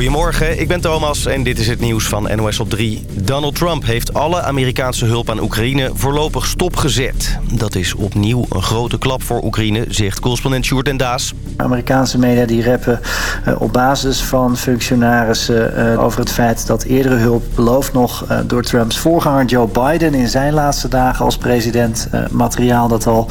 Goedemorgen, ik ben Thomas en dit is het nieuws van NOS op 3. Donald Trump heeft alle Amerikaanse hulp aan Oekraïne voorlopig stopgezet. Dat is opnieuw een grote klap voor Oekraïne, zegt correspondent Sjoerd en Daas. Amerikaanse media die rappen uh, op basis van functionarissen uh, over het feit dat eerdere hulp beloofd nog uh, door Trumps voorganger Joe Biden in zijn laatste dagen als president materiaal dat al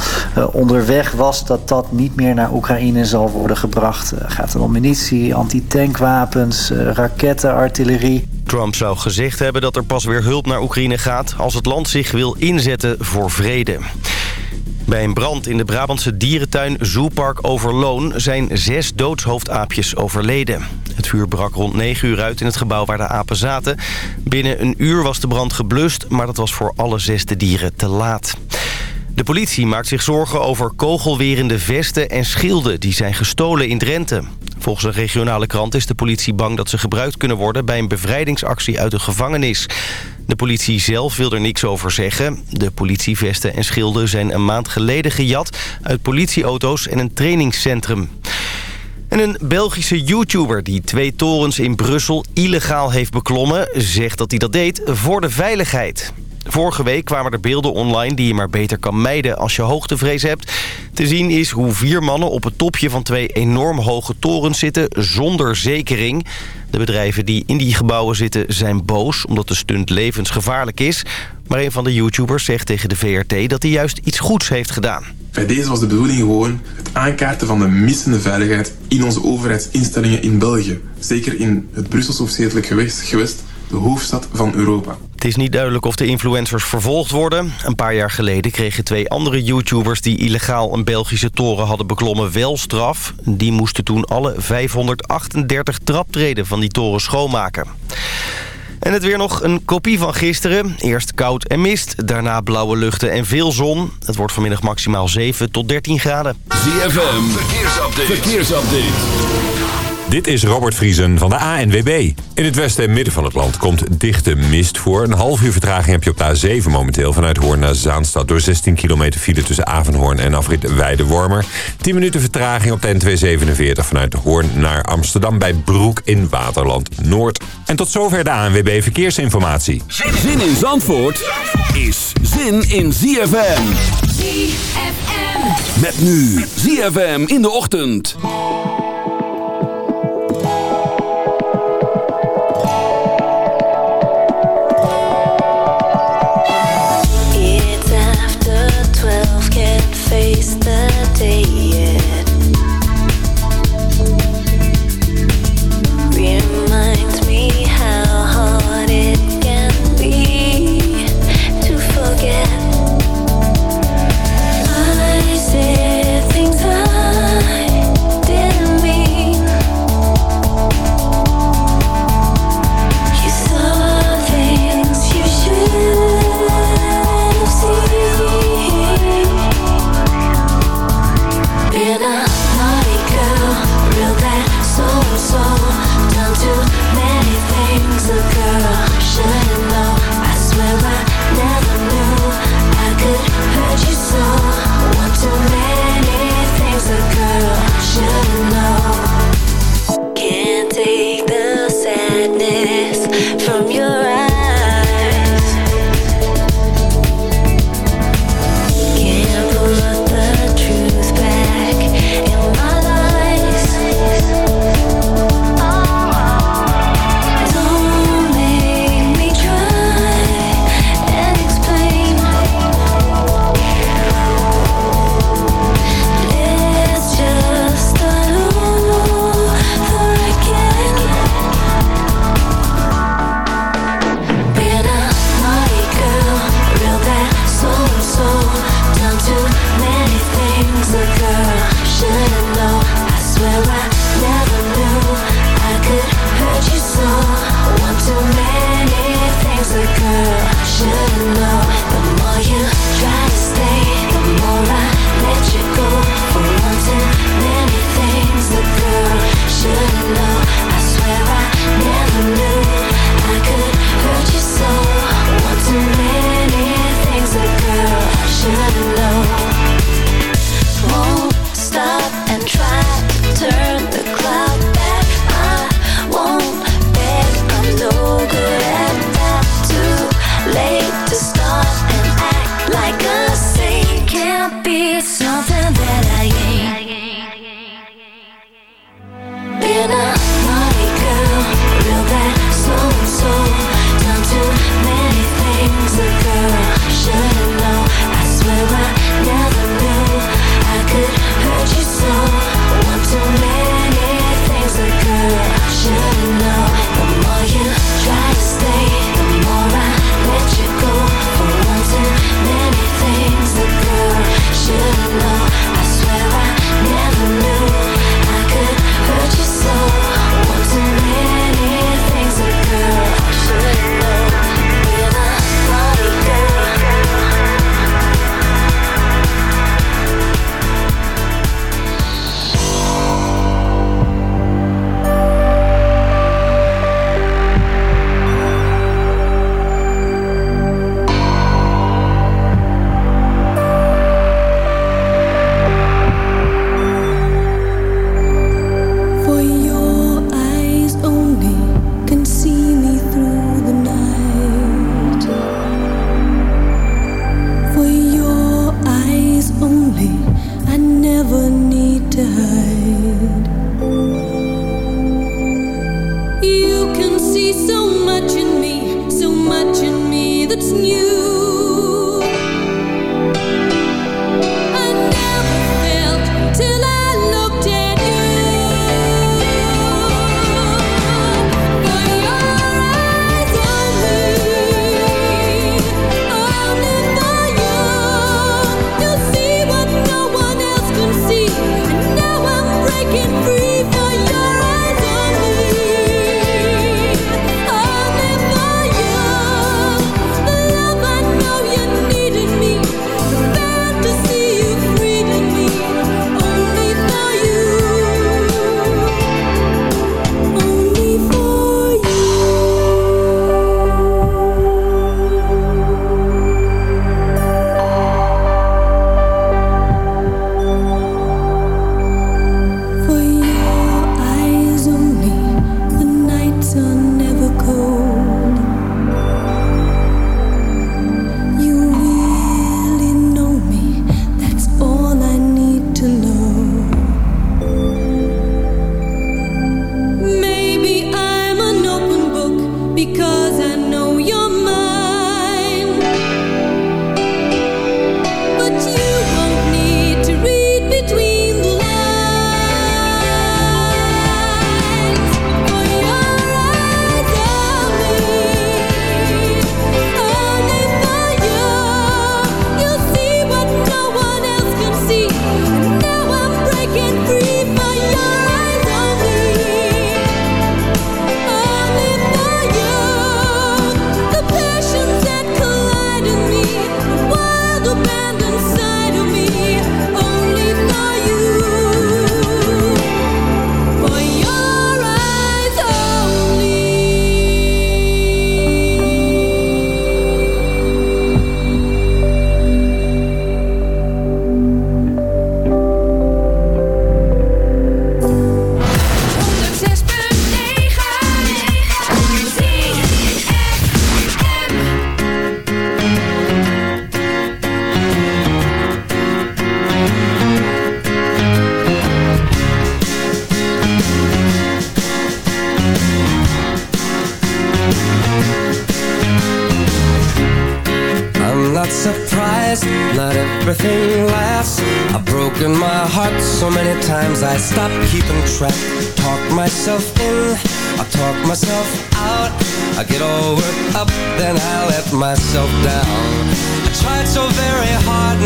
onderweg was, dat dat niet meer naar Oekraïne zal worden gebracht. gaat het om munitie, antitankwapens, raketten, artillerie. Trump zou gezegd hebben dat er pas weer hulp naar Oekraïne gaat als het land zich wil inzetten voor vrede. Bij een brand in de Brabantse dierentuin Zoopark Overloon... zijn zes doodshoofdaapjes overleden. Het vuur brak rond 9 uur uit in het gebouw waar de apen zaten. Binnen een uur was de brand geblust, maar dat was voor alle zes de dieren te laat. De politie maakt zich zorgen over kogelwerende vesten en schilden... die zijn gestolen in Drenthe. Volgens een regionale krant is de politie bang dat ze gebruikt kunnen worden... bij een bevrijdingsactie uit de gevangenis. De politie zelf wil er niks over zeggen. De politievesten en schilden zijn een maand geleden gejat... uit politieauto's en een trainingscentrum. En een Belgische YouTuber die twee torens in Brussel illegaal heeft beklommen... zegt dat hij dat deed voor de veiligheid. Vorige week kwamen er beelden online die je maar beter kan mijden als je hoogtevrees hebt. Te zien is hoe vier mannen op het topje van twee enorm hoge torens zitten zonder zekering. De bedrijven die in die gebouwen zitten zijn boos omdat de stunt levensgevaarlijk is. Maar een van de YouTubers zegt tegen de VRT dat hij juist iets goeds heeft gedaan. Bij deze was de bedoeling gewoon het aankaarten van de missende veiligheid in onze overheidsinstellingen in België. Zeker in het Brusselse of stedelijk gewest de hoofdstad van Europa. Het is niet duidelijk of de influencers vervolgd worden. Een paar jaar geleden kregen twee andere YouTubers... die illegaal een Belgische toren hadden beklommen wel straf. Die moesten toen alle 538 traptreden van die toren schoonmaken. En het weer nog een kopie van gisteren. Eerst koud en mist, daarna blauwe luchten en veel zon. Het wordt vanmiddag maximaal 7 tot 13 graden. ZFM, verkeersupdate. verkeersupdate. Dit is Robert Vriesen van de ANWB. In het westen en midden van het land komt dichte mist voor. Een half uur vertraging heb je op de A7 momenteel... vanuit Hoorn naar Zaanstad door 16 kilometer file tussen Avenhoorn en afrit Weidewormer. 10 minuten vertraging op de N247 vanuit Hoorn naar Amsterdam... bij Broek in Waterland Noord. En tot zover de ANWB Verkeersinformatie. Zin in Zandvoort is zin in ZFM. ZFM. Met nu ZFM in de ochtend.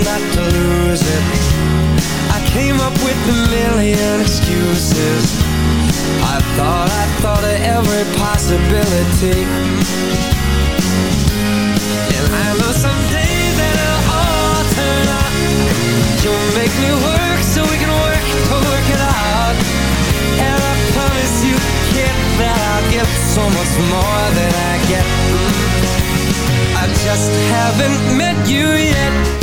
not to lose it. I came up with a million excuses. I thought, I thought of every possibility. And I know someday that it'll all turn out. You'll make me work so we can work to work it out. And I promise you, kid, that I'll get so much more than I get. I just haven't met you yet.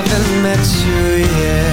haven't met you yet.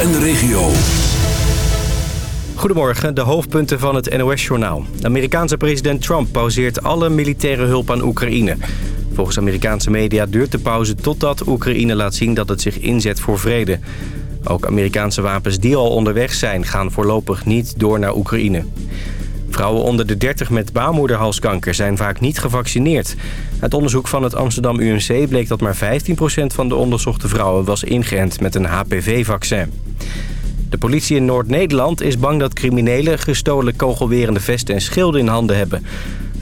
En de regio. Goedemorgen, de hoofdpunten van het NOS-journaal. Amerikaanse president Trump pauzeert alle militaire hulp aan Oekraïne. Volgens Amerikaanse media duurt de pauze totdat Oekraïne laat zien dat het zich inzet voor vrede. Ook Amerikaanse wapens die al onderweg zijn gaan voorlopig niet door naar Oekraïne. Vrouwen onder de 30 met baarmoederhalskanker zijn vaak niet gevaccineerd. Uit onderzoek van het Amsterdam UMC bleek dat maar 15% van de onderzochte vrouwen was ingeënt met een HPV-vaccin. De politie in Noord-Nederland is bang dat criminelen gestolen kogelwerende vesten en schilden in handen hebben.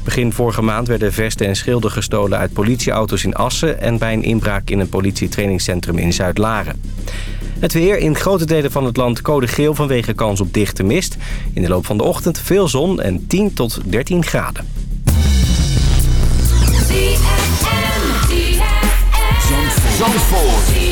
Begin vorige maand werden vesten en schilden gestolen uit politieauto's in Assen... en bij een inbraak in een politietrainingscentrum in Zuid-Laren. Het weer in grote delen van het land code geel vanwege kans op dichte mist. In de loop van de ochtend veel zon en 10 tot 13 graden. Zandvoort.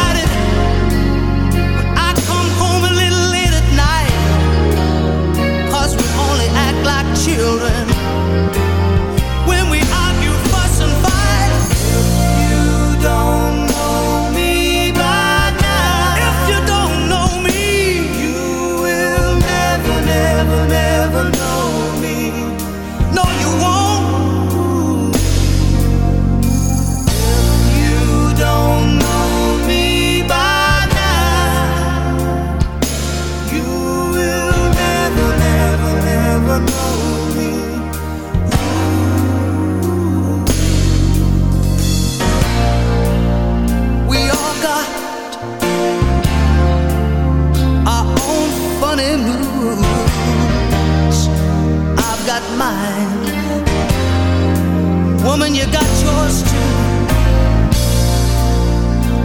children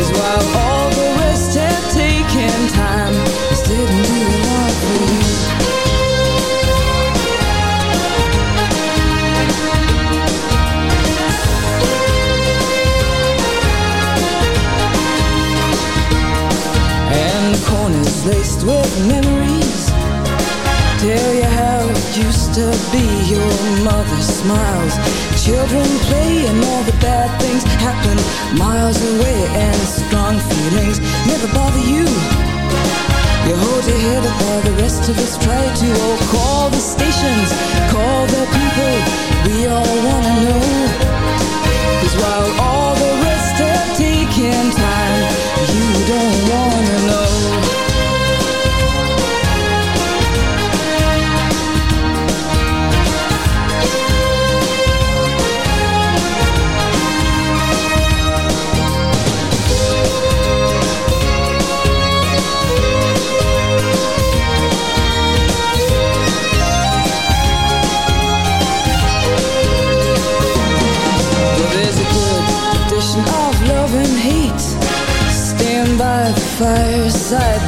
Cause while all the rest had taken time, this didn't do a lot for. And the corners laced with memories. Tell you how it used to be Your mother smiles. Children play and all the bad things happen miles away and strong feelings never bother you. You hold your head up while the rest of us try to. Oh, call the stations, call the people, we all wanna know. Cause while all the rest are taking time, you don't wanna know.